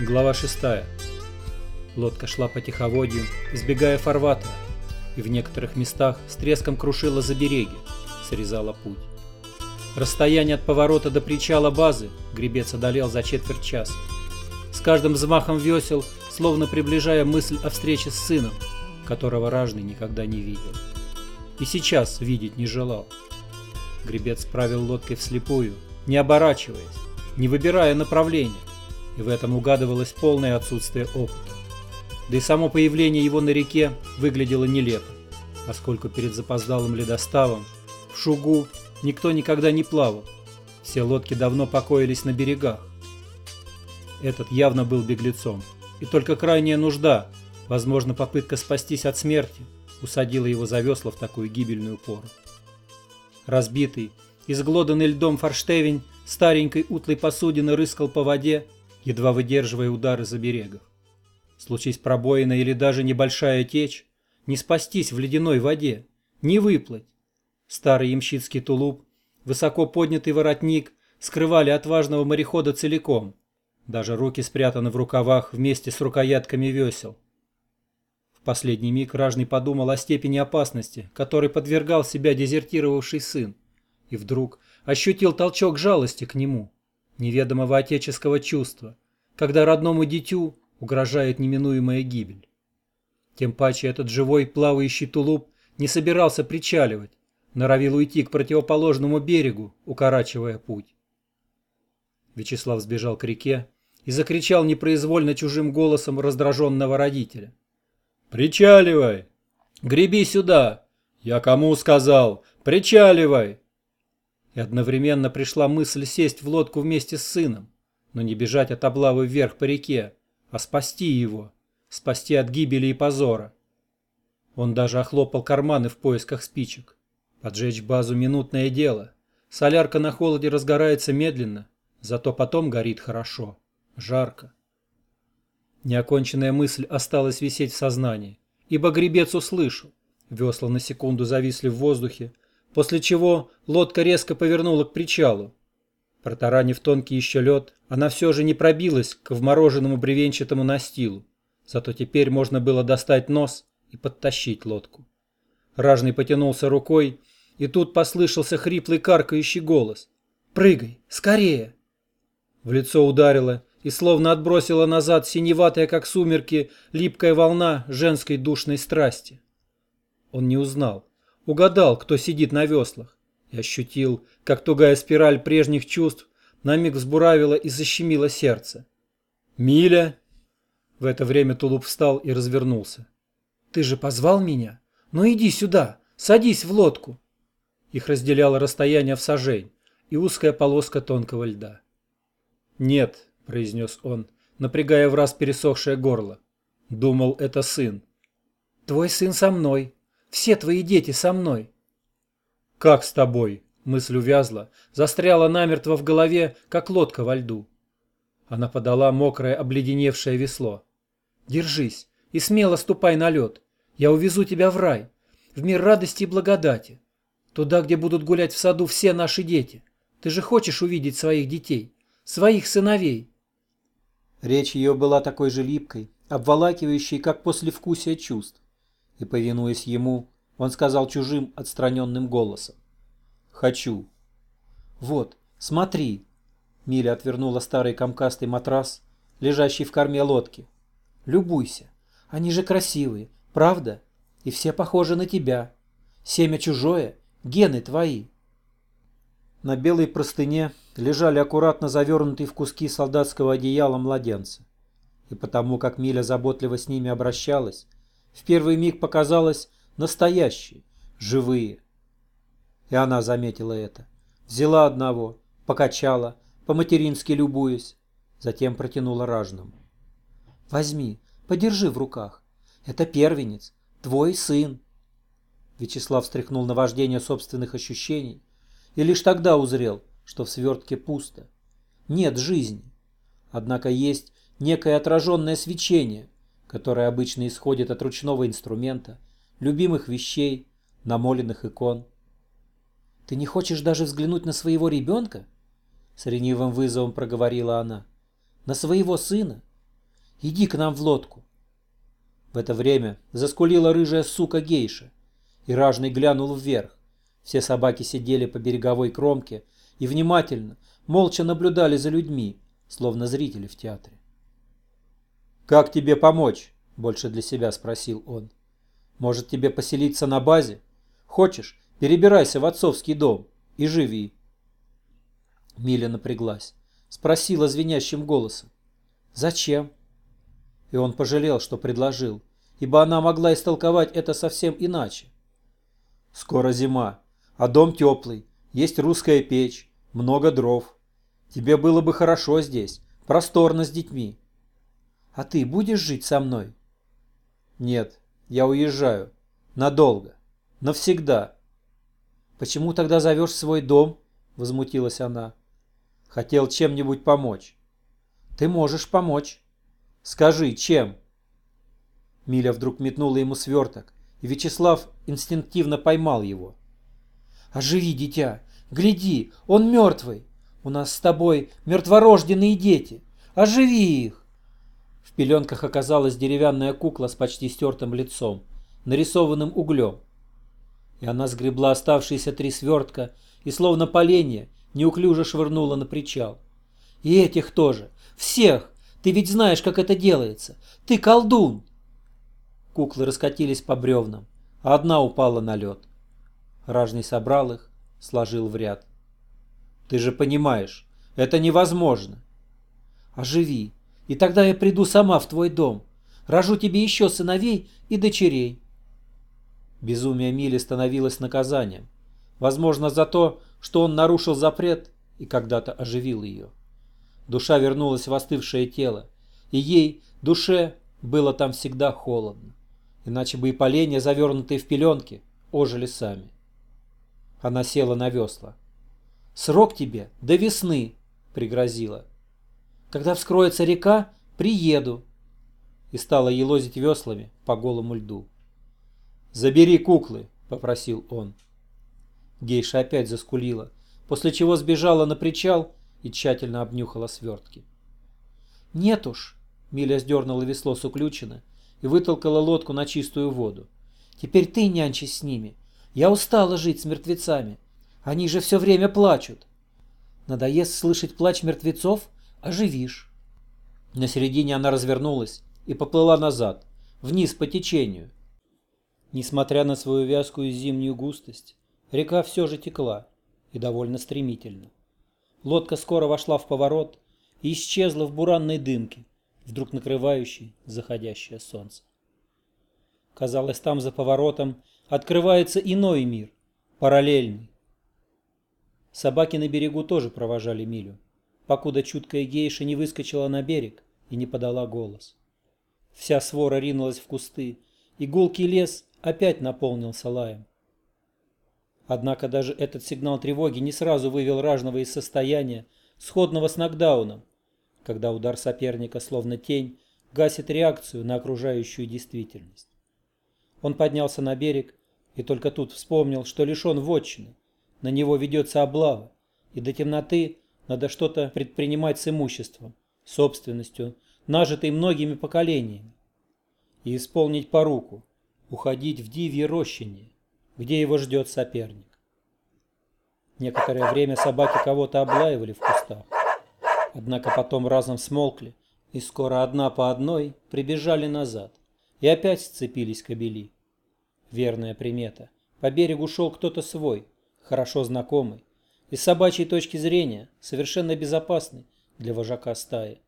Глава 6. Лодка шла по тиховодью, избегая фарватера, и в некоторых местах с треском крушила забереги, срезала путь. Расстояние от поворота до причала базы гребец одолел за четверть часа. С каждым взмахом весел, словно приближая мысль о встрече с сыном, которого ражный никогда не видел. И сейчас видеть не желал. Гребец правил лодкой вслепую, не оборачиваясь, не выбирая направления, и в этом угадывалось полное отсутствие опыта. Да и само появление его на реке выглядело нелепо, поскольку перед запоздалым ледоставом в Шугу никто никогда не плавал, все лодки давно покоились на берегах. Этот явно был беглецом, и только крайняя нужда, возможно попытка спастись от смерти, усадила его за весла в такую гибельную пору. Разбитый, изглоданный льдом форштевень старенькой утлой посудины рыскал по воде, едва выдерживая удары за берегов. Случись пробоина или даже небольшая течь, не спастись в ледяной воде, не выплыть. Старый ямщицкий тулуп, высоко поднятый воротник скрывали отважного морехода целиком. Даже руки спрятаны в рукавах вместе с рукоятками весел. В последний миг Ражный подумал о степени опасности, которой подвергал себя дезертировавший сын, и вдруг ощутил толчок жалости к нему неведомого отеческого чувства, когда родному дитю угрожает неминуемая гибель. Тем паче этот живой плавающий тулуп не собирался причаливать, норовил уйти к противоположному берегу, укорачивая путь. Вячеслав сбежал к реке и закричал непроизвольно чужим голосом раздраженного родителя. «Причаливай! Греби сюда! Я кому сказал? Причаливай!» И одновременно пришла мысль сесть в лодку вместе с сыном, но не бежать от облавы вверх по реке, а спасти его, спасти от гибели и позора. Он даже охлопал карманы в поисках спичек. Поджечь базу – минутное дело. Солярка на холоде разгорается медленно, зато потом горит хорошо, жарко. Неоконченная мысль осталась висеть в сознании, ибо гребец услышал. Весла на секунду зависли в воздухе, после чего лодка резко повернула к причалу. Протаранив тонкий еще лед, она все же не пробилась к вмороженному бревенчатому настилу, зато теперь можно было достать нос и подтащить лодку. Ражный потянулся рукой, и тут послышался хриплый каркающий голос. «Прыгай! Скорее!» В лицо ударило и словно отбросила назад синеватая, как сумерки, липкая волна женской душной страсти. Он не узнал угадал, кто сидит на веслах, и ощутил, как тугая спираль прежних чувств на миг взбуравила и защемила сердце. «Миля!» В это время Тулуп встал и развернулся. «Ты же позвал меня? Ну иди сюда, садись в лодку!» Их разделяло расстояние в сажень и узкая полоска тонкого льда. «Нет», — произнес он, напрягая в раз пересохшее горло. Думал, это сын. «Твой сын со мной», все твои дети со мной». «Как с тобой?» – мысль увязла, застряла намертво в голове, как лодка во льду. Она подала мокрое обледеневшее весло. «Держись и смело ступай на лед. Я увезу тебя в рай, в мир радости и благодати. Туда, где будут гулять в саду все наши дети. Ты же хочешь увидеть своих детей, своих сыновей?» Речь ее была такой же липкой, обволакивающей, как послевкусие чувств и, повинуясь ему, он сказал чужим отстраненным голосом. «Хочу». «Вот, смотри». Миля отвернула старый комкастый матрас, лежащий в корме лодки. «Любуйся. Они же красивые, правда? И все похожи на тебя. Семя чужое, гены твои». На белой простыне лежали аккуратно завернутые в куски солдатского одеяла младенцы. И потому, как Миля заботливо с ними обращалась, в первый миг показалось настоящие, живые. И она заметила это. Взяла одного, покачала, по-матерински любуясь, затем протянула ражному. «Возьми, подержи в руках. Это первенец, твой сын». Вячеслав встряхнул на вождение собственных ощущений и лишь тогда узрел, что в свертке пусто. Нет жизни. Однако есть некое отраженное свечение, которое обычно исходит от ручного инструмента, любимых вещей, намоленных икон. «Ты не хочешь даже взглянуть на своего ребенка?» С ренивым вызовом проговорила она. «На своего сына? Иди к нам в лодку. В это время заскулила рыжая сука гейша, и ражный глянул вверх. Все собаки сидели по береговой кромке и внимательно, молча наблюдали за людьми, словно зрители в театре. «Как тебе помочь?» – больше для себя спросил он. «Может, тебе поселиться на базе? Хочешь, перебирайся в отцовский дом и живи». Миля напряглась, спросила звенящим голосом. «Зачем?» И он пожалел, что предложил, ибо она могла истолковать это совсем иначе. «Скоро зима, а дом теплый, есть русская печь, много дров. Тебе было бы хорошо здесь, просторно с детьми. А ты будешь жить со мной? Нет, я уезжаю. Надолго. Навсегда. Почему тогда зовешь свой дом? Возмутилась она. Хотел чем-нибудь помочь. Ты можешь помочь. Скажи, чем? Миля вдруг метнула ему сверток, и Вячеслав инстинктивно поймал его. «Оживи, дитя! Гляди, он мертвый! У нас с тобой мертворожденные дети! Оживи их!» Пеленках оказалась деревянная кукла с почти стертым лицом, нарисованным углем. И она сгребла оставшиеся три свертка и, словно поленья, неуклюже швырнула на причал. «И этих тоже! Всех! Ты ведь знаешь, как это делается! Ты колдун!» Куклы раскатились по бревнам, а одна упала на лед. Ражный собрал их, сложил в ряд. «Ты же понимаешь, это невозможно!» «Оживи! И тогда я приду сама в твой дом, рожу тебе еще сыновей и дочерей. Безумие Мили становилось наказанием. Возможно, за то, что он нарушил запрет и когда-то оживил ее. Душа вернулась в остывшее тело, и ей, душе, было там всегда холодно. Иначе бы и поленья, завернутые в пеленки, ожили сами. Она села на весла. «Срок тебе до весны!» — пригрозила. Когда вскроется река, приеду. И стала елозить веслами по голому льду. «Забери куклы», — попросил он. Гейша опять заскулила, после чего сбежала на причал и тщательно обнюхала свертки. «Нет уж», — Миля сдернула весло с уключина и вытолкала лодку на чистую воду. «Теперь ты нянчись с ними. Я устала жить с мертвецами. Они же все время плачут. Надоест слышать плач мертвецов, оживишь. На середине она развернулась и поплыла назад, вниз по течению. Несмотря на свою вязкую зимнюю густость, река все же текла, и довольно стремительно. Лодка скоро вошла в поворот и исчезла в буранной дымке, вдруг накрывающей заходящее солнце. Казалось, там за поворотом открывается иной мир, параллельный. Собаки на берегу тоже провожали Милю покуда чуткая гейша не выскочила на берег и не подала голос. Вся свора ринулась в кусты, и гулкий лес опять наполнился лаем. Однако даже этот сигнал тревоги не сразу вывел ражного из состояния, сходного с нокдауном, когда удар соперника, словно тень, гасит реакцию на окружающую действительность. Он поднялся на берег и только тут вспомнил, что лишен вотчины, на него ведется облава, и до темноты надо что-то предпринимать с имуществом, собственностью, нажитой многими поколениями. И исполнить поруку, уходить в дивье рощине, где его ждет соперник. Некоторое время собаки кого-то облаивали в кустах. Однако потом разом смолкли, и скоро одна по одной прибежали назад и опять сцепились кобели. Верная примета. По берегу шел кто-то свой, хорошо знакомый, и с собачьей точки зрения совершенно безопасный для вожака стаи.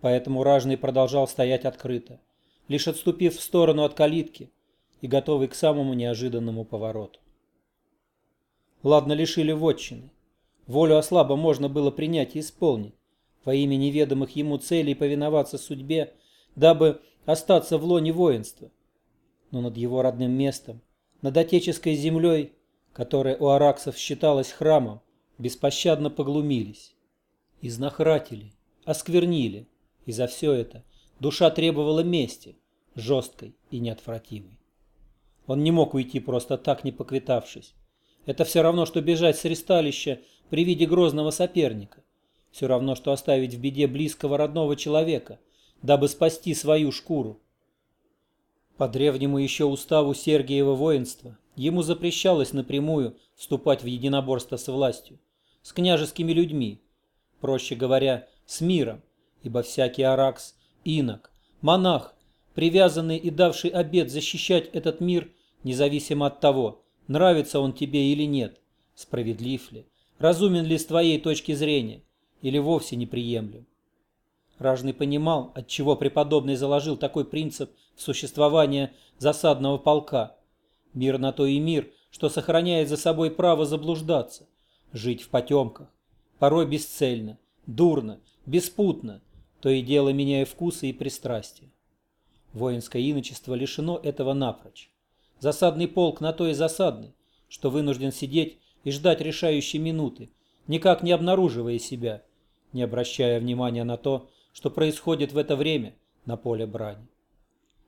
Поэтому ражный продолжал стоять открыто, лишь отступив в сторону от калитки и готовый к самому неожиданному повороту. Ладно, лишили вотчины. Волю ослаба можно было принять и исполнить, во имя неведомых ему целей повиноваться судьбе, дабы остаться в лоне воинства. Но над его родным местом, над отеческой землей которая у араксов считалась храмом, беспощадно поглумились. Изнахратили, осквернили, и за все это душа требовала мести, жесткой и неотвратимой. Он не мог уйти просто так, не поквитавшись. Это все равно, что бежать с ресталища при виде грозного соперника. Все равно, что оставить в беде близкого родного человека, дабы спасти свою шкуру. По древнему еще уставу Сергиева воинства ему запрещалось напрямую вступать в единоборство с властью, с княжескими людьми, проще говоря, с миром, ибо всякий аракс, инок, монах, привязанный и давший обет защищать этот мир, независимо от того, нравится он тебе или нет, справедлив ли, разумен ли с твоей точки зрения, или вовсе неприемлем. Ражный понимал, отчего преподобный заложил такой принцип в существование засадного полка. Мир на то и мир, что сохраняет за собой право заблуждаться, жить в потемках, порой бесцельно, дурно, беспутно, то и дело меняя вкусы и пристрастия. Воинское иночество лишено этого напрочь. Засадный полк на то и засадный, что вынужден сидеть и ждать решающей минуты, никак не обнаруживая себя, не обращая внимания на то, что происходит в это время на поле брани.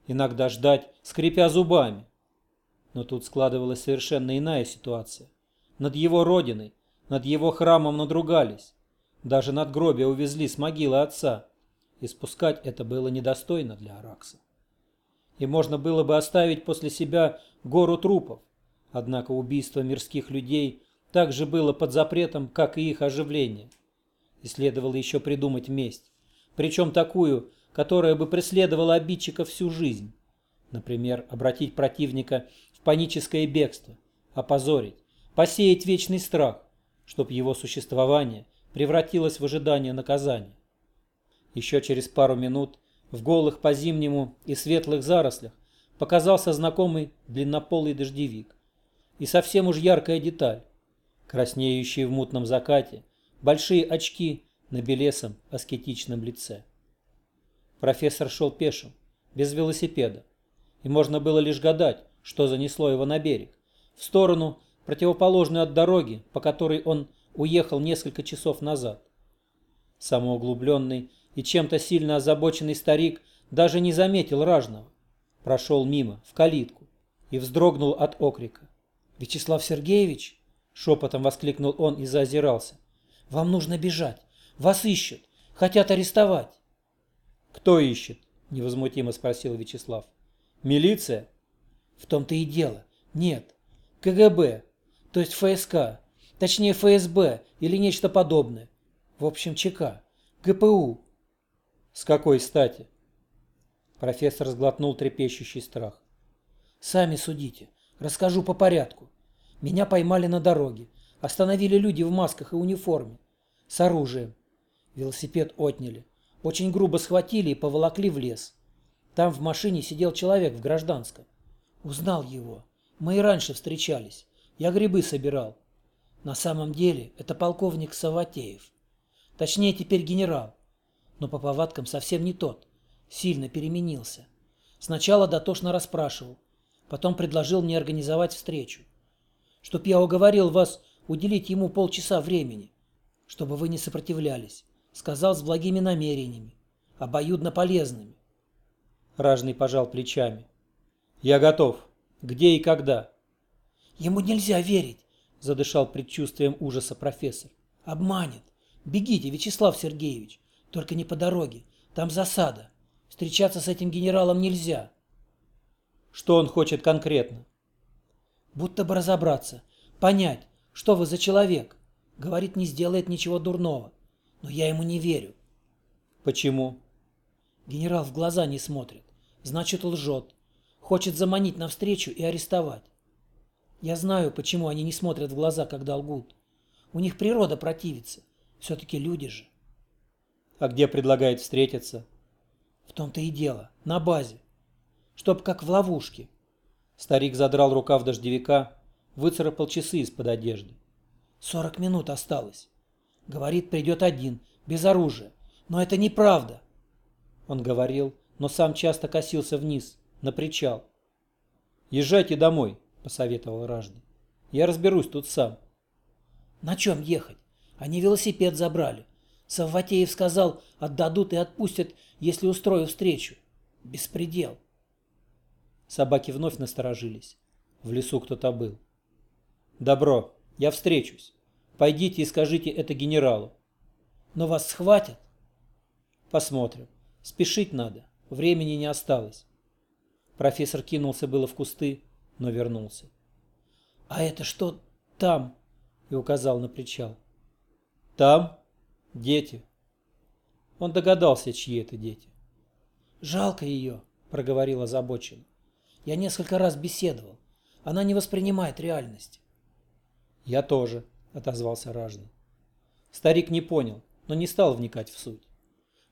Иногда ждать, скрипя зубами. Но тут складывалась совершенно иная ситуация. Над его родиной, над его храмом надругались. Даже надгробие увезли с могилы отца. И спускать это было недостойно для Аракса. И можно было бы оставить после себя гору трупов. Однако убийство мирских людей также было под запретом, как и их оживление. И следовало еще придумать месть причем такую, которая бы преследовала обидчика всю жизнь. Например, обратить противника паническое бегство, опозорить, посеять вечный страх, чтоб его существование превратилось в ожидание наказания. Еще через пару минут в голых по-зимнему и светлых зарослях показался знакомый длиннополый дождевик. И совсем уж яркая деталь. Краснеющие в мутном закате, большие очки на белесом аскетичном лице. Профессор шел пешим, без велосипеда, и можно было лишь гадать, что занесло его на берег, в сторону, противоположную от дороги, по которой он уехал несколько часов назад. Самоуглубленный и чем-то сильно озабоченный старик даже не заметил ражного, прошел мимо, в калитку, и вздрогнул от окрика. «Вячеслав Сергеевич!» — шепотом воскликнул он и заозирался. «Вам нужно бежать. Вас ищут. Хотят арестовать. Кто ищет? Невозмутимо спросил Вячеслав. Милиция? В том-то и дело. Нет. КГБ. То есть ФСК. Точнее ФСБ или нечто подобное. В общем ЧК. ГПУ. С какой стати? Профессор сглотнул трепещущий страх. Сами судите. Расскажу по порядку. Меня поймали на дороге. Остановили люди в масках и униформе. С оружием. Велосипед отняли. Очень грубо схватили и поволокли в лес. Там в машине сидел человек в гражданском. Узнал его. Мы и раньше встречались. Я грибы собирал. На самом деле это полковник Саватеев. Точнее, теперь генерал. Но по повадкам совсем не тот. Сильно переменился. Сначала дотошно расспрашивал. Потом предложил мне организовать встречу. Чтоб я уговорил вас уделить ему полчаса времени. Чтобы вы не сопротивлялись сказал с благими намерениями, обоюдно полезными. Ражный пожал плечами. «Я готов. Где и когда?» «Ему нельзя верить», — задышал предчувствием ужаса профессор. «Обманет. Бегите, Вячеслав Сергеевич. Только не по дороге. Там засада. Встречаться с этим генералом нельзя». «Что он хочет конкретно?» «Будто бы разобраться, понять, что вы за человек. Говорит, не сделает ничего дурного. Но я ему не верю. Почему? Генерал в глаза не смотрит. Значит, лжет. Хочет заманить навстречу и арестовать. Я знаю, почему они не смотрят в глаза, когда лгут. У них природа противится. Все-таки люди же. А где предлагает встретиться? В том-то и дело. На базе. Чтоб как в ловушке. Старик задрал рукав дождевика, выцарапал часы из-под одежды. Сорок минут осталось. Говорит, придет один, без оружия. Но это неправда. Он говорил, но сам часто косился вниз, на причал. «Езжайте домой», — посоветовал Ражный. «Я разберусь тут сам». «На чем ехать? Они велосипед забрали. Савватеев сказал, отдадут и отпустят, если устрою встречу. Беспредел». Собаки вновь насторожились. В лесу кто-то был. «Добро, я встречусь». Пойдите и скажите это генералу. Но вас схватят? Посмотрим. Спешить надо, времени не осталось. Профессор кинулся было в кусты, но вернулся. «А это что там?» и указал на причал. «Там дети». Он догадался, чьи это дети. «Жалко ее», — проговорил озабоченно. «Я несколько раз беседовал. Она не воспринимает реальность». «Я тоже», — отозвался Ражный. Старик не понял, но не стал вникать в суть.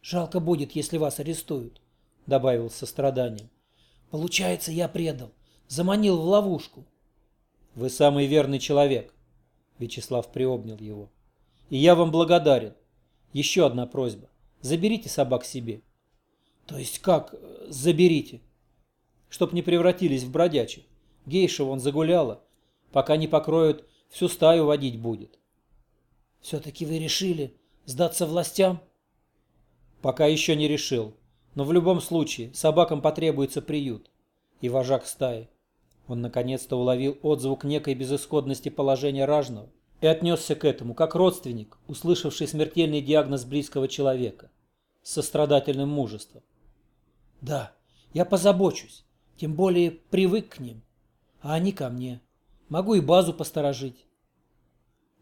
«Жалко будет, если вас арестуют», — добавил с состраданием. «Получается, я предал, заманил в ловушку». «Вы самый верный человек», — Вячеслав приобнял его. «И я вам благодарен. Еще одна просьба. Заберите собак себе». «То есть как заберите?» «Чтоб не превратились в бродячих. Гейша вон загуляла. Пока не покроют, всю стаю водить будет». «Все-таки вы решили сдаться властям?» Пока еще не решил. Но в любом случае собакам потребуется приют. И вожак стаи. Он наконец-то уловил отзвук некой безысходности положения ражного и отнесся к этому, как родственник, услышавший смертельный диагноз близкого человека, с сострадательным мужеством. «Да, я позабочусь, тем более привык к ним, а они ко мне. Могу и базу посторожить».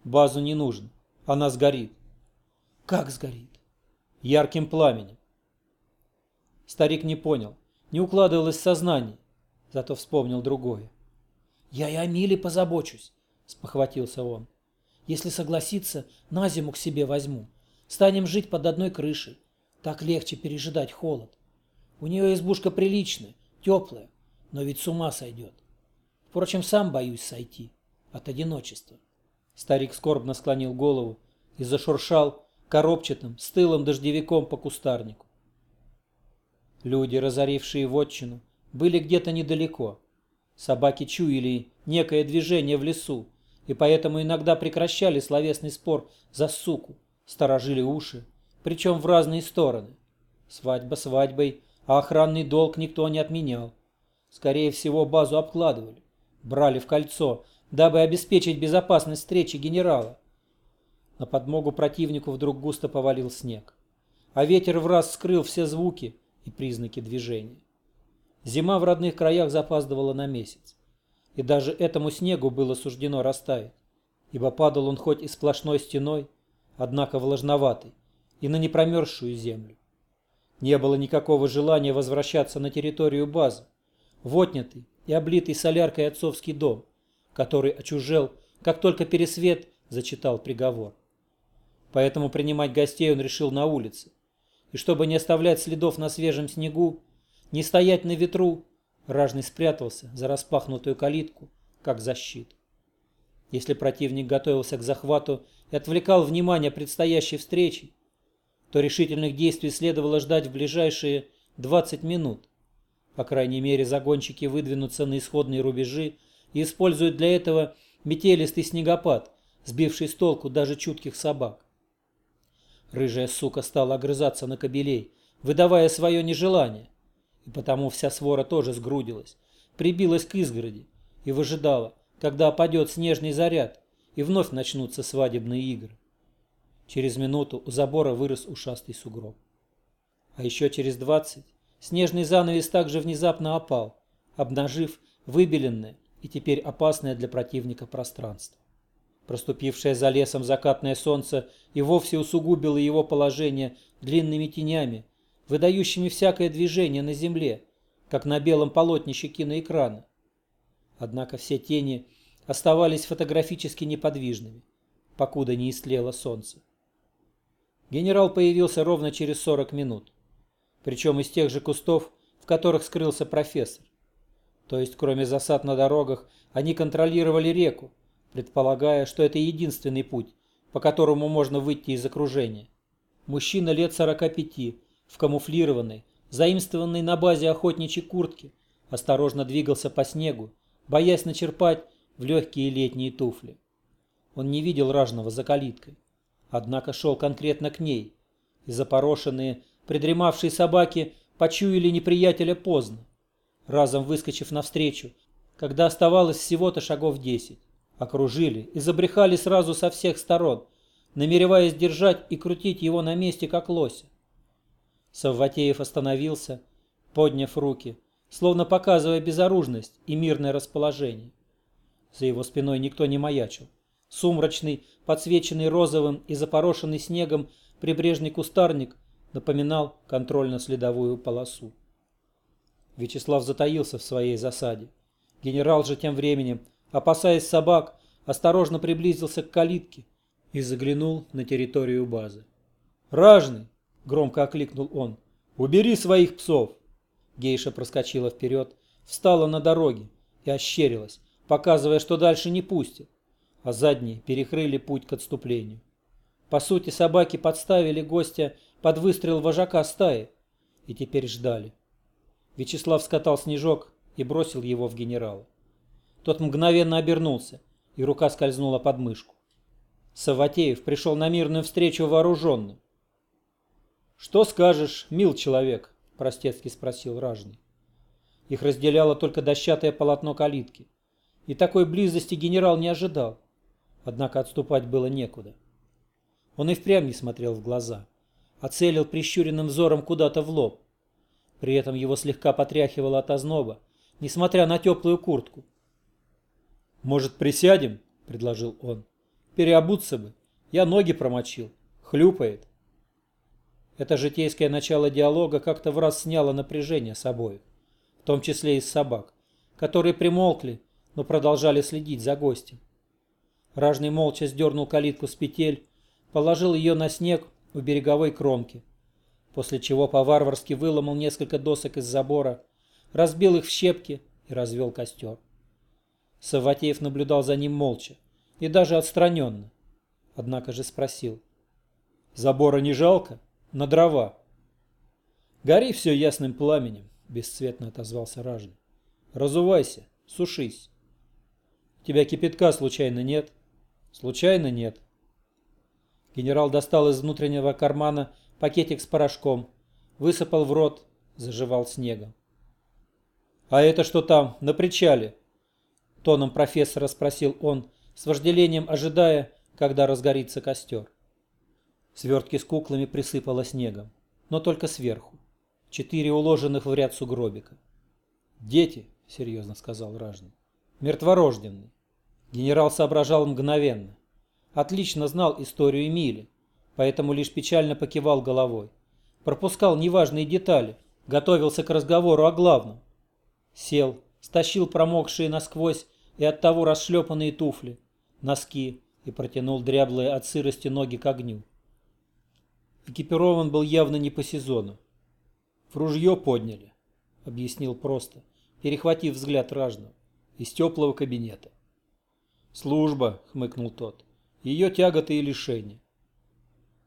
«Базу не нужно, она сгорит». «Как сгорит?» ярким пламенем. Старик не понял, не укладывалось в сознание, зато вспомнил другое. «Я и о Миле позабочусь», — спохватился он. «Если согласится, на зиму к себе возьму. Станем жить под одной крышей. Так легче пережидать холод. У нее избушка приличная, теплая, но ведь с ума сойдет. Впрочем, сам боюсь сойти от одиночества». Старик скорбно склонил голову и зашуршал, коробчатым, стылым дождевиком по кустарнику. Люди, разорившие вотчину, были где-то недалеко. Собаки чуяли некое движение в лесу, и поэтому иногда прекращали словесный спор за суку, сторожили уши, причем в разные стороны. Свадьба свадьбой, а охранный долг никто не отменял. Скорее всего, базу обкладывали, брали в кольцо, дабы обеспечить безопасность встречи генерала. На подмогу противнику вдруг густо повалил снег. А ветер в раз скрыл все звуки и признаки движения. Зима в родных краях запаздывала на месяц. И даже этому снегу было суждено растаять, ибо падал он хоть и сплошной стеной, однако влажноватый, и на непромерзшую землю. Не было никакого желания возвращаться на территорию базы, в отнятый и облитый соляркой отцовский дом, который очужел, как только Пересвет зачитал приговор. Поэтому принимать гостей он решил на улице. И чтобы не оставлять следов на свежем снегу, не стоять на ветру, Ражный спрятался за распахнутую калитку, как защиту. Если противник готовился к захвату и отвлекал внимание предстоящей встречи, то решительных действий следовало ждать в ближайшие 20 минут. По крайней мере, загонщики выдвинутся на исходные рубежи и используют для этого метелистый снегопад, сбивший с толку даже чутких собак. Рыжая сука стала огрызаться на кобелей, выдавая свое нежелание. И потому вся свора тоже сгрудилась, прибилась к изгороди и выжидала, когда опадет снежный заряд и вновь начнутся свадебные игры. Через минуту у забора вырос ушастый сугроб. А еще через двадцать снежный занавес также внезапно опал, обнажив выбеленное и теперь опасное для противника пространство. Проступившее за лесом закатное солнце и вовсе усугубило его положение длинными тенями, выдающими всякое движение на земле, как на белом полотнище киноэкрана. Однако все тени оставались фотографически неподвижными, покуда не истлело солнце. Генерал появился ровно через 40 минут, причем из тех же кустов, в которых скрылся профессор. То есть, кроме засад на дорогах, они контролировали реку, предполагая, что это единственный путь, по которому можно выйти из окружения. Мужчина лет 45, в камуфлированной, заимствованной на базе охотничьей куртки, осторожно двигался по снегу, боясь начерпать в легкие летние туфли. Он не видел ражного за калиткой, однако шел конкретно к ней, и запорошенные, придремавшие собаки почуяли неприятеля поздно, разом выскочив навстречу, когда оставалось всего-то шагов десять окружили и забрехали сразу со всех сторон, намереваясь держать и крутить его на месте, как лося. Савватеев остановился, подняв руки, словно показывая безоружность и мирное расположение. За его спиной никто не маячил. Сумрачный, подсвеченный розовым и запорошенный снегом прибрежный кустарник напоминал контрольно-следовую полосу. Вячеслав затаился в своей засаде. Генерал же тем временем, опасаясь собак, осторожно приблизился к калитке и заглянул на территорию базы. «Ражный!» — громко окликнул он. «Убери своих псов!» Гейша проскочила вперед, встала на дороге и ощерилась, показывая, что дальше не пустит, а задние перекрыли путь к отступлению. По сути, собаки подставили гостя под выстрел вожака стаи и теперь ждали. Вячеслав скатал снежок и бросил его в генерала. Тот мгновенно обернулся, и рука скользнула под мышку. Саватеев пришел на мирную встречу вооруженным. «Что скажешь, мил человек?» – простецки спросил ражный. Их разделяло только дощатое полотно калитки. И такой близости генерал не ожидал. Однако отступать было некуда. Он и впрямь не смотрел в глаза, а целил прищуренным взором куда-то в лоб. При этом его слегка потряхивало от озноба, несмотря на теплую куртку. «Может, присядем?» – предложил он. «Переобуться бы. Я ноги промочил. Хлюпает». Это житейское начало диалога как-то в раз сняло напряжение с обоих, в том числе и с собак, которые примолкли, но продолжали следить за гостем. Ражный молча сдернул калитку с петель, положил ее на снег у береговой кромки, после чего по-варварски выломал несколько досок из забора, разбил их в щепки и развел костер. Саватеев наблюдал за ним молча и даже отстраненно, однако же спросил. «Забора не жалко? На дрова?» «Гори все ясным пламенем», — бесцветно отозвался Ражный. «Разувайся, сушись». «У тебя кипятка случайно нет?» «Случайно нет». Генерал достал из внутреннего кармана пакетик с порошком, высыпал в рот, заживал снегом. «А это что там, на причале?» Тоном профессора спросил он, с вожделением ожидая, когда разгорится костер. Свертки с куклами присыпало снегом, но только сверху. Четыре уложенных в ряд сугробика. «Дети», — серьезно сказал Ражный, — «мертворожденные». Генерал соображал мгновенно. Отлично знал историю Эмили, поэтому лишь печально покивал головой. Пропускал неважные детали, готовился к разговору о главном. Сел, стащил промокшие насквозь и оттого расшлепанные туфли, носки и протянул дряблые от сырости ноги к огню. Экипирован был явно не по сезону. В ружье подняли, объяснил просто, перехватив взгляд ражного, из теплого кабинета. Служба, хмыкнул тот, ее тяготы и лишения.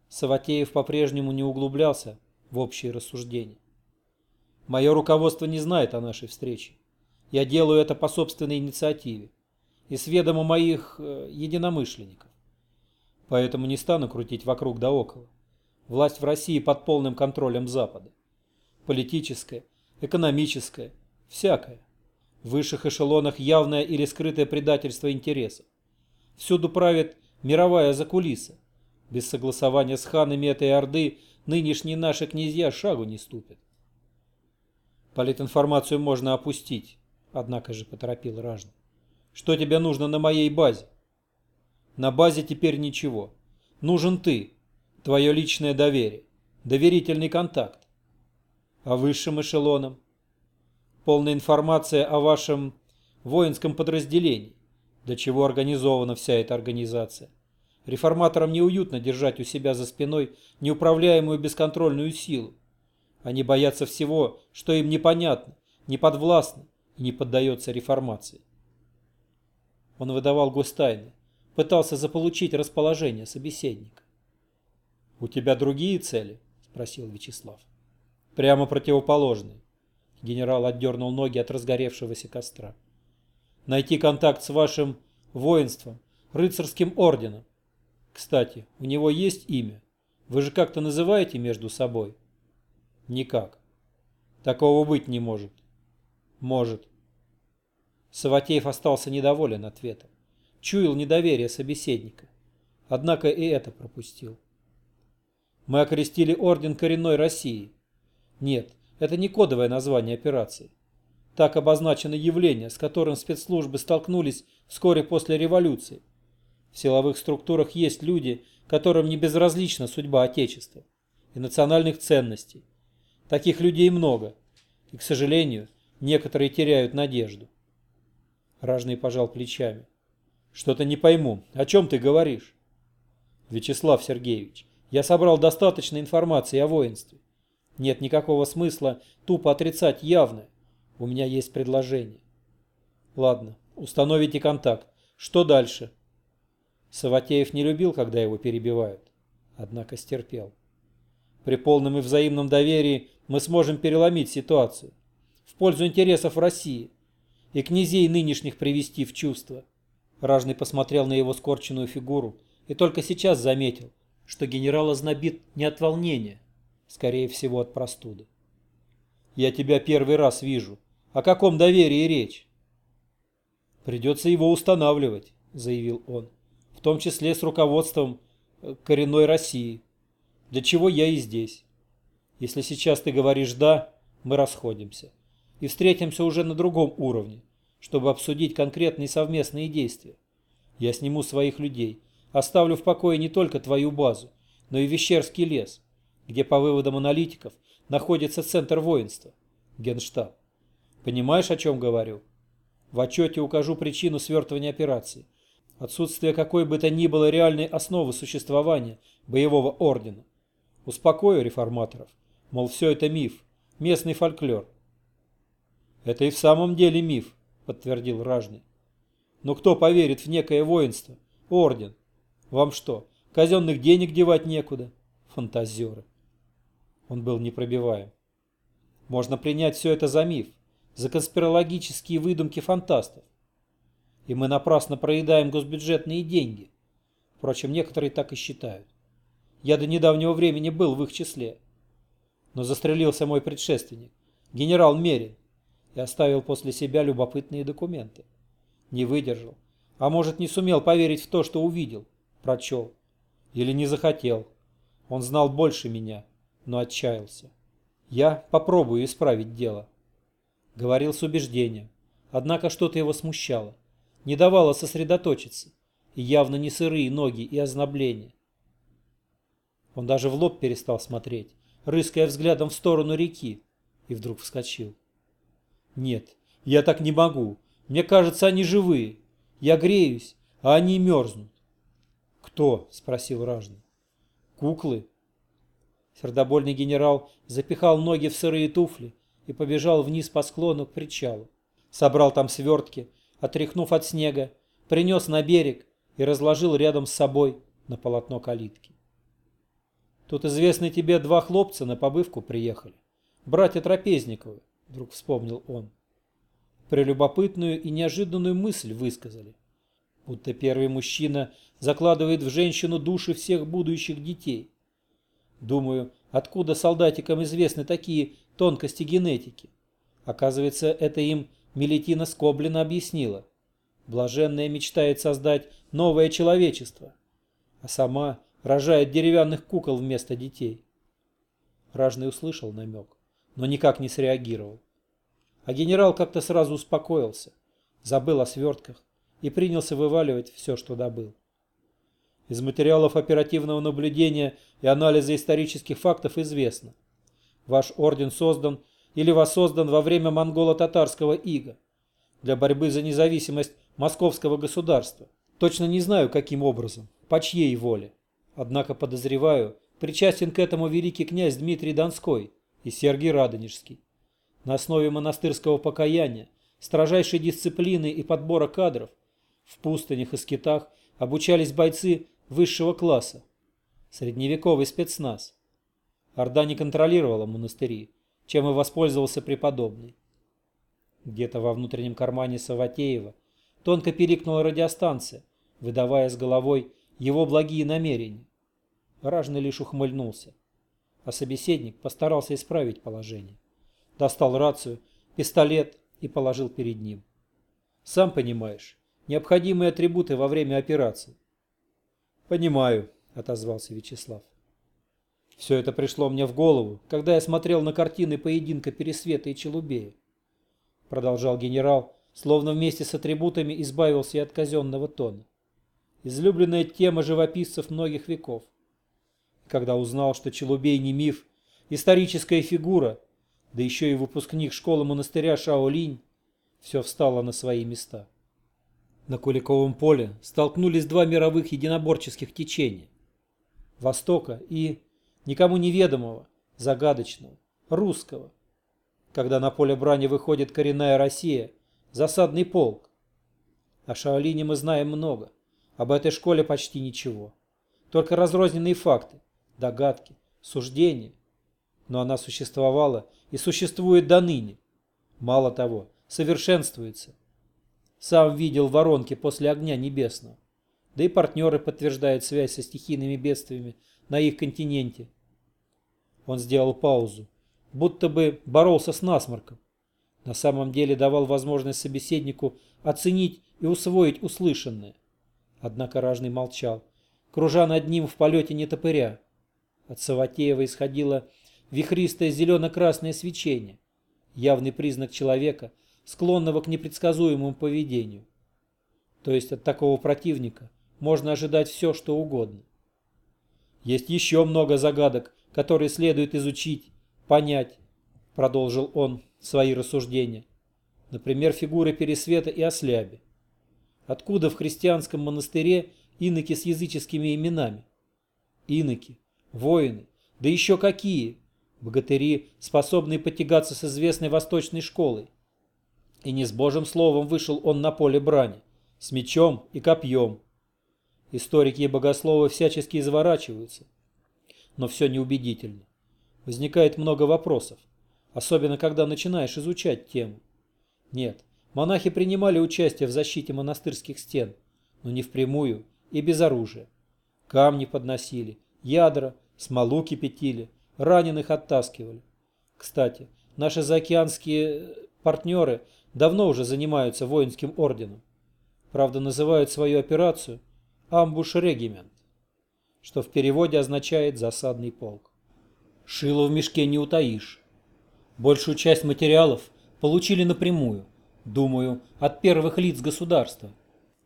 Саватеев по-прежнему не углублялся в общие рассуждения. Мое руководство не знает о нашей встрече. Я делаю это по собственной инициативе и с ведома моих э, единомышленников. Поэтому не стану крутить вокруг да около. Власть в России под полным контролем Запада. Политическая, экономическая, всякая. В высших эшелонах явное или скрытое предательство интересов. Всюду правит мировая закулиса. Без согласования с ханами этой орды нынешние наши князья шагу не ступят. Политинформацию можно опустить, однако же поторопил Ражный. Что тебе нужно на моей базе? На базе теперь ничего. Нужен ты, твое личное доверие, доверительный контакт. А высшим эшелоном? Полная информация о вашем воинском подразделении, для чего организована вся эта организация. Реформаторам неуютно держать у себя за спиной неуправляемую бесконтрольную силу. Они боятся всего, что им непонятно, неподвластно и не поддается реформации. Он выдавал гостайны, пытался заполучить расположение собеседника. «У тебя другие цели?» – спросил Вячеслав. «Прямо противоположные». Генерал отдернул ноги от разгоревшегося костра. «Найти контакт с вашим воинством, рыцарским орденом. Кстати, у него есть имя. Вы же как-то называете между собой?» «Никак. Такого быть не может». «Может. Саватеев остался недоволен ответом. Чуял недоверие собеседника. Однако и это пропустил. Мы окрестили Орден Коренной России. Нет, это не кодовое название операции. Так обозначено явление, с которым спецслужбы столкнулись вскоре после революции. В силовых структурах есть люди, которым не безразлична судьба Отечества и национальных ценностей. Таких людей много, и, к сожалению, некоторые теряют надежду. Ражный пожал плечами. Что-то не пойму, о чем ты говоришь? Вячеслав Сергеевич, я собрал достаточно информации о воинстве. Нет никакого смысла тупо отрицать явное. У меня есть предложение. Ладно, установите контакт. Что дальше? Саватеев не любил, когда его перебивают. Однако стерпел. При полном и взаимном доверии мы сможем переломить ситуацию в пользу интересов России и князей нынешних привести в чувство. Ражный посмотрел на его скорченную фигуру и только сейчас заметил, что генерал ознобит не от волнения, скорее всего от простуды. «Я тебя первый раз вижу. О каком доверии речь?» «Придется его устанавливать», — заявил он, «в том числе с руководством э, коренной России, для чего я и здесь. Если сейчас ты говоришь «да», мы расходимся и встретимся уже на другом уровне, чтобы обсудить конкретные совместные действия. Я сниму своих людей, оставлю в покое не только твою базу, но и Вещерский лес, где, по выводам аналитиков, находится центр воинства, генштаб. Понимаешь, о чем говорю? В отчете укажу причину свертывания операции. Отсутствие какой бы то ни было реальной основы существования боевого ордена. Успокою реформаторов, мол, все это миф, местный фольклор. Это и в самом деле миф, подтвердил Ражный. Но кто поверит в некое воинство, орден? Вам что, казенных денег девать некуда? Фантазеры. Он был непробиваем. Можно принять все это за миф, за конспирологические выдумки фантастов. И мы напрасно проедаем госбюджетные деньги. Впрочем, некоторые так и считают. Я до недавнего времени был в их числе. Но застрелился мой предшественник, генерал Мерин, и оставил после себя любопытные документы. Не выдержал. А может, не сумел поверить в то, что увидел, прочел. Или не захотел. Он знал больше меня, но отчаялся. Я попробую исправить дело. Говорил с убеждением. Однако что-то его смущало. Не давало сосредоточиться. И явно не сырые ноги и ознобление. Он даже в лоб перестал смотреть, рыская взглядом в сторону реки, и вдруг вскочил. «Нет, я так не могу. Мне кажется, они живые. Я греюсь, а они мерзнут». «Кто?» – спросил Ражный. «Куклы». Сердобольный генерал запихал ноги в сырые туфли и побежал вниз по склону к причалу. Собрал там свертки, отряхнув от снега, принес на берег и разложил рядом с собой на полотно калитки. Тут известные тебе два хлопца на побывку приехали. Братья Трапезниковы, вдруг вспомнил он. Прелюбопытную и неожиданную мысль высказали. Будто первый мужчина закладывает в женщину души всех будущих детей. Думаю, откуда солдатикам известны такие тонкости генетики? Оказывается, это им Мелетина Скоблина объяснила. Блаженная мечтает создать новое человечество, а сама рожает деревянных кукол вместо детей. Ражный услышал намек, но никак не среагировал. А генерал как-то сразу успокоился, забыл о свертках и принялся вываливать все, что добыл. Из материалов оперативного наблюдения и анализа исторических фактов известно. Ваш орден создан или воссоздан во время монголо-татарского ига для борьбы за независимость московского государства. Точно не знаю, каким образом, по чьей воле. Однако подозреваю, причастен к этому великий князь Дмитрий Донской и Сергий Радонежский. На основе монастырского покаяния, строжайшей дисциплины и подбора кадров в пустынях и скитах обучались бойцы высшего класса, средневековый спецназ. Орда не контролировала монастыри, чем и воспользовался преподобный. Где-то во внутреннем кармане Саватеева тонко пиликнула радиостанция, выдавая с головой его благие намерения. Ражный лишь ухмыльнулся, а собеседник постарался исправить положение. Достал рацию, пистолет и положил перед ним. Сам понимаешь, необходимые атрибуты во время операции. Понимаю, отозвался Вячеслав. Все это пришло мне в голову, когда я смотрел на картины поединка Пересвета и Челубея. Продолжал генерал, словно вместе с атрибутами избавился и от казенного тона. Излюбленная тема живописцев многих веков. Когда узнал, что Челубей не миф, историческая фигура, да еще и выпускник школы монастыря Шаолинь, все встало на свои места. На Куликовом поле столкнулись два мировых единоборческих течения. Востока и никому неведомого, загадочного, русского. Когда на поле брани выходит коренная Россия, засадный полк. О Шаолине мы знаем много, об этой школе почти ничего. Только разрозненные факты, догадки, суждения. Но она существовала и существует до ныне. Мало того, совершенствуется. Сам видел воронки после огня небесного. Да и партнеры подтверждают связь со стихийными бедствиями на их континенте. Он сделал паузу, будто бы боролся с насморком. На самом деле давал возможность собеседнику оценить и усвоить услышанное. Однако Ражный молчал, кружа над ним в полете нетопыря. От Саватеева исходило вихристое зелено-красное свечение, явный признак человека, склонного к непредсказуемому поведению. То есть от такого противника можно ожидать все, что угодно. Есть еще много загадок, которые следует изучить, понять, продолжил он свои рассуждения. Например, фигуры Пересвета и Осляби. Откуда в христианском монастыре иноки с языческими именами? Иноки, воины, да еще какие! Богатыри, способные потягаться с известной восточной школой. И не с Божьим словом вышел он на поле брани, с мечом и копьем. Историки и богословы всячески изворачиваются, но все неубедительно. Возникает много вопросов, особенно когда начинаешь изучать тему. Нет, монахи принимали участие в защите монастырских стен, но не впрямую и без оружия. Камни подносили, ядра, смолу кипятили, раненых оттаскивали. Кстати, наши заокеанские партнеры давно уже занимаются воинским орденом. Правда, называют свою операцию «Амбуш-регимент», что в переводе означает «засадный полк». Шило в мешке не утаишь. Большую часть материалов получили напрямую, думаю, от первых лиц государства.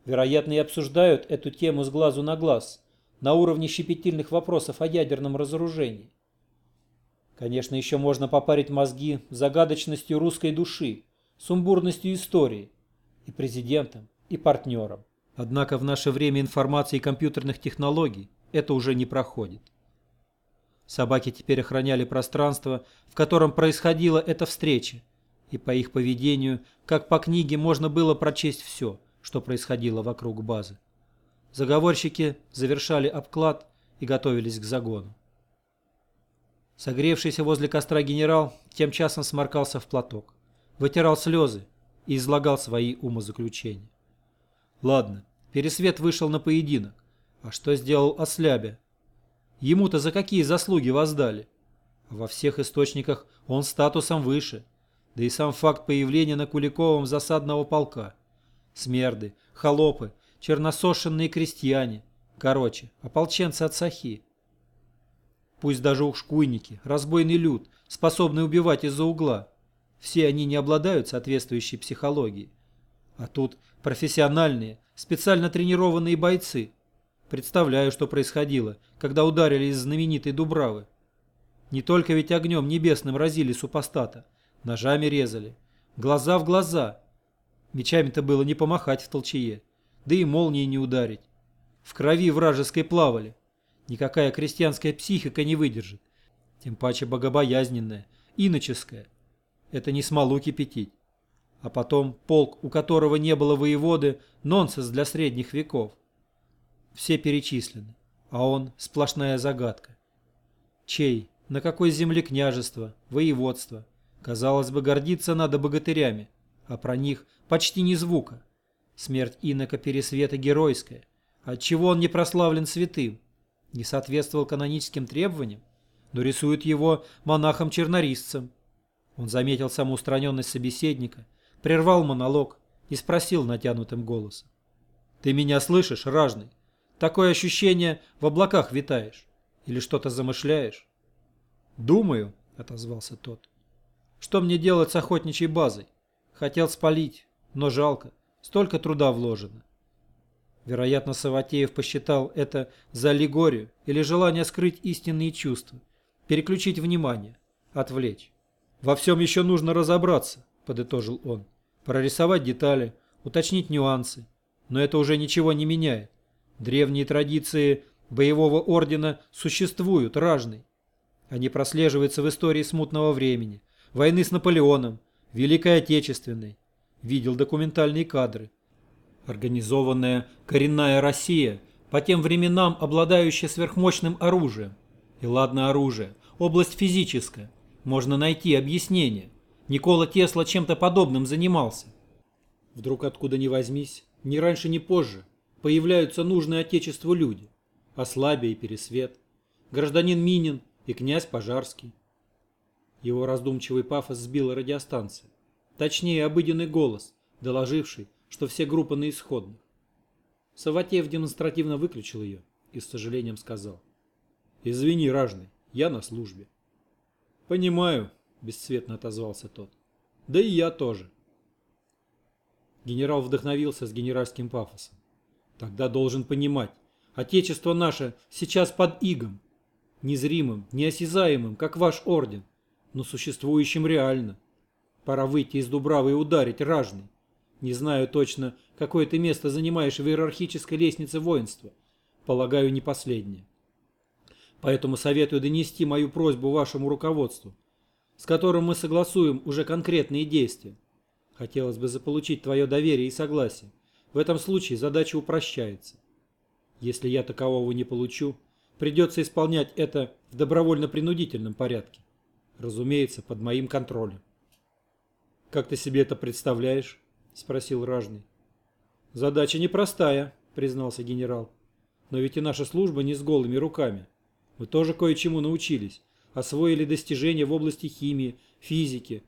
Вероятно, и обсуждают эту тему с глазу на глаз, на уровне щепетильных вопросов о ядерном разоружении. Конечно, еще можно попарить мозги загадочностью русской души, сумбурностью истории, и президентом, и партнером. Однако в наше время информации и компьютерных технологий это уже не проходит. Собаки теперь охраняли пространство, в котором происходила эта встреча, и по их поведению, как по книге, можно было прочесть все, что происходило вокруг базы. Заговорщики завершали обклад и готовились к загону. Согревшийся возле костра генерал тем часом сморкался в платок, вытирал слезы и излагал свои умозаключения. Ладно, Пересвет вышел на поединок. А что сделал Ослябя? Ему-то за какие заслуги воздали? Во всех источниках он статусом выше. Да и сам факт появления на Куликовом засадного полка. Смерды, холопы, черносошенные крестьяне. Короче, ополченцы от Сахи. Пусть даже ушкуйники, разбойный люд, способный убивать из-за угла. Все они не обладают соответствующей психологией. А тут профессиональные, специально тренированные бойцы. Представляю, что происходило, когда ударили из знаменитой Дубравы. Не только ведь огнем небесным разили супостата, ножами резали. Глаза в глаза. Мечами-то было не помахать в толчее, да и молнии не ударить. В крови вражеской плавали. Никакая крестьянская психика не выдержит. Тем паче богобоязненная, иноческая. Это не смолу кипятить. А потом полк, у которого не было воеводы, нонсенс для средних веков. Все перечислены, а он сплошная загадка. Чей, на какой земле княжество, воеводство? Казалось бы, гордиться надо богатырями, а про них почти ни звука. Смерть инока Пересвета геройская. Отчего он не прославлен святым? Не соответствовал каноническим требованиям, но рисует его монахом-чернорисцем. Он заметил самоустраненность собеседника, прервал монолог и спросил натянутым голосом. «Ты меня слышишь, ражный? Такое ощущение, в облаках витаешь. Или что-то замышляешь?» «Думаю», — отозвался тот. «Что мне делать с охотничьей базой? Хотел спалить, но жалко. Столько труда вложено». Вероятно, Саватеев посчитал это за аллегорию или желание скрыть истинные чувства, переключить внимание, отвлечь. «Во всем еще нужно разобраться», — подытожил он. «Прорисовать детали, уточнить нюансы. Но это уже ничего не меняет. Древние традиции боевого ордена существуют, ражный. Они прослеживаются в истории смутного времени, войны с Наполеоном, Великой Отечественной. Видел документальные кадры. Организованная коренная Россия, по тем временам обладающая сверхмощным оружием. И ладно оружие, область физическая. Можно найти объяснение. Никола Тесла чем-то подобным занимался. Вдруг откуда ни возьмись, ни раньше, ни позже, появляются нужные Отечеству люди. Ослабия и Пересвет, гражданин Минин и князь Пожарский. Его раздумчивый пафос сбила радиостанция. Точнее, обыденный голос, доложивший, что все группы на исходных. Саватеев демонстративно выключил ее и с сожалением сказал. «Извини, ражный, я на службе». «Понимаю», – бесцветно отозвался тот. «Да и я тоже». Генерал вдохновился с генеральским пафосом. «Тогда должен понимать, отечество наше сейчас под игом, незримым, неосязаемым, как ваш орден, но существующим реально. Пора выйти из Дубравы и ударить ражный. Не знаю точно, какое ты место занимаешь в иерархической лестнице воинства. Полагаю, не последнее. Поэтому советую донести мою просьбу вашему руководству, с которым мы согласуем уже конкретные действия. Хотелось бы заполучить твое доверие и согласие. В этом случае задача упрощается. Если я такового не получу, придется исполнять это в добровольно-принудительном порядке. Разумеется, под моим контролем. «Как ты себе это представляешь?» – спросил Ражный. «Задача непростая», – признался генерал. «Но ведь и наша служба не с голыми руками. Мы тоже кое-чему научились, освоили достижения в области химии, физики.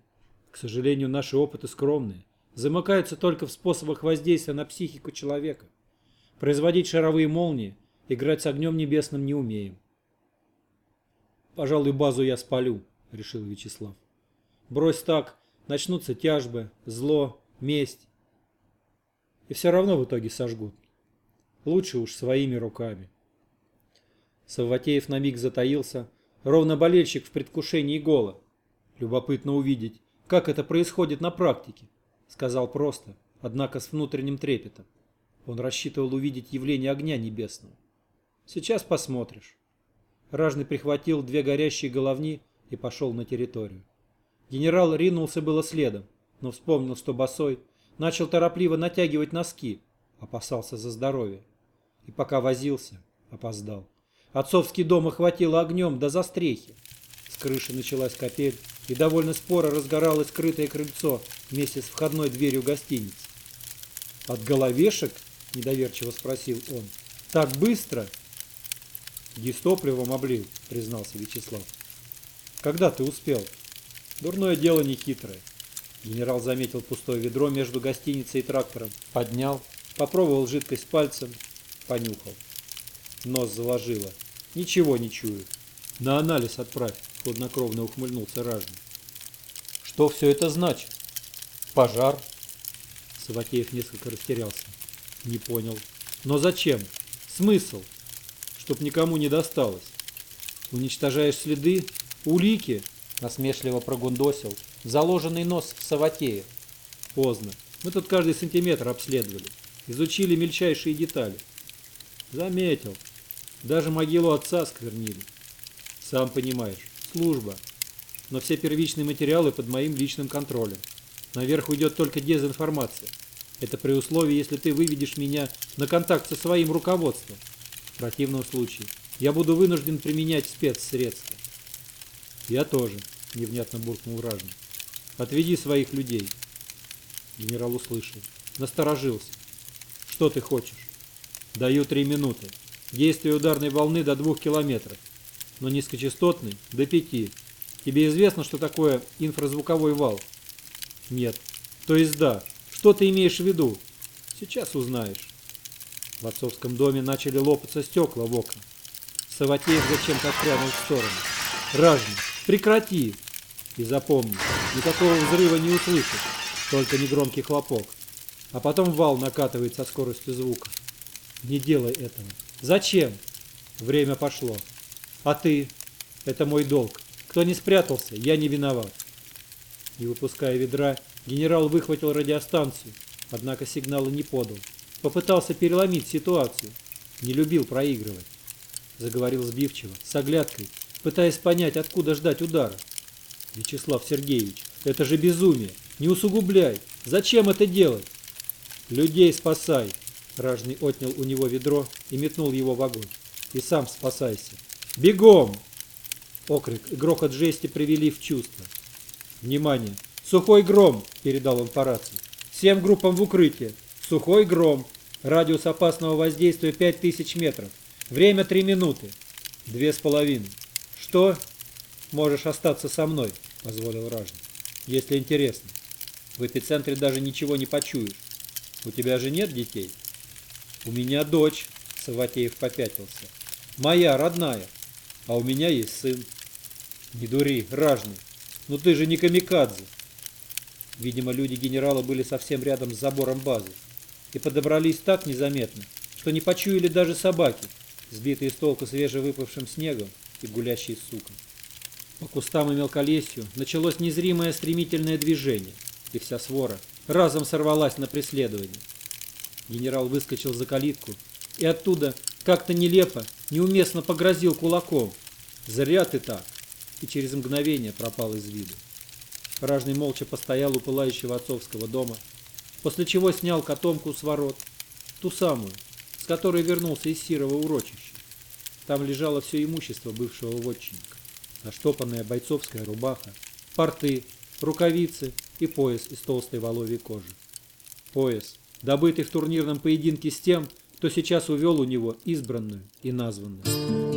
К сожалению, наши опыты скромные, замыкаются только в способах воздействия на психику человека. Производить шаровые молнии, играть с огнем небесным не умеем. «Пожалуй, базу я спалю», — решил Вячеслав. «Брось так, начнутся тяжбы, зло, месть. И все равно в итоге сожгут. Лучше уж своими руками». Савватеев на миг затаился, ровно болельщик в предвкушении гола. Любопытно увидеть, как это происходит на практике, сказал просто, однако с внутренним трепетом. Он рассчитывал увидеть явление огня небесного. Сейчас посмотришь. Ражный прихватил две горящие головни и пошел на территорию. Генерал ринулся было следом, но вспомнил, что босой, начал торопливо натягивать носки, опасался за здоровье. И пока возился, опоздал. Отцовский дом охватило огнем до застрехи. С крыши началась капель, и довольно споро разгоралось скрытое крыльцо вместе с входной дверью гостиницы. «От головешек?» – недоверчиво спросил он. «Так быстро?» «Дистопливом облил», – признался Вячеслав. «Когда ты успел?» «Дурное дело не хитрое». Генерал заметил пустое ведро между гостиницей и трактором, поднял, попробовал жидкость пальцем, понюхал. Нос заложило. Ничего не чую. На анализ отправь, хладнокровно ухмыльнулся Ражный. Что все это значит? Пожар? Саватеев несколько растерялся. Не понял. Но зачем? Смысл? Чтоб никому не досталось. Уничтожаешь следы, улики, насмешливо прогундосил, заложенный нос Саватеев. Поздно. Мы тут каждый сантиметр обследовали. Изучили мельчайшие детали. Заметил. Даже могилу отца сквернили. Сам понимаешь, служба. Но все первичные материалы под моим личным контролем. Наверх уйдет только дезинформация. Это при условии, если ты выведешь меня на контакт со своим руководством. В противном случае я буду вынужден применять спецсредства. Я тоже, невнятно буркнул Ражный. Отведи своих людей. Генерал услышал. Насторожился. Что ты хочешь? Даю три минуты. Действие ударной волны до двух километров, но низкочастотный до пяти. Тебе известно, что такое инфразвуковой вал? Нет. То есть да. Что ты имеешь в виду? Сейчас узнаешь. В отцовском доме начали лопаться стекла в окна. Саватеев зачем-то отпрянул в сторону. Ражный, Прекрати! И запомни, никакого взрыва не услышишь, только негромкий хлопок. А потом вал накатывает со скоростью звука. Не делай этого. Зачем? Время пошло. А ты? Это мой долг. Кто не спрятался, я не виноват. Не выпуская ведра, генерал выхватил радиостанцию, однако сигнала не подал. Попытался переломить ситуацию. Не любил проигрывать. Заговорил сбивчиво, с оглядкой, пытаясь понять, откуда ждать удара. Вячеслав Сергеевич, это же безумие. Не усугубляй. Зачем это делать? Людей спасай. Ражный отнял у него ведро и метнул его в огонь. И сам спасайся. Бегом! Окрик и грохот жести привели в чувство. Внимание! Сухой гром! Передал он по рации. Всем группам в укрытие. Сухой гром. Радиус опасного воздействия 5000 метров. Время 3 минуты. Две с половиной. Что? Можешь остаться со мной, позволил Ражный. Если интересно. В эпицентре даже ничего не почуешь. У тебя же нет детей? У меня дочь, Саватеев попятился. Моя, родная. А у меня есть сын. Не дури, Ражный. Ну ты же не камикадзе. Видимо, люди генерала были совсем рядом с забором базы и подобрались так незаметно, что не почуяли даже собаки, сбитые с толку свежевыпавшим снегом и гулящие суком. По кустам и мелколесью началось незримое стремительное движение, и вся свора разом сорвалась на преследование. Генерал выскочил за калитку и оттуда как-то нелепо, неуместно погрозил кулаком. «Зря ты так!» и через мгновение пропал из виду. Ражный молча постоял у пылающего отцовского дома, после чего снял котомку с ворот, ту самую, с которой вернулся из Сирова урочища. Там лежало все имущество бывшего вотчинника. Наштопанная бойцовская рубаха, порты, рукавицы и пояс из толстой воловьей кожи. Пояс, добытый в турнирном поединке с тем, кто сейчас увел у него избранную и названную.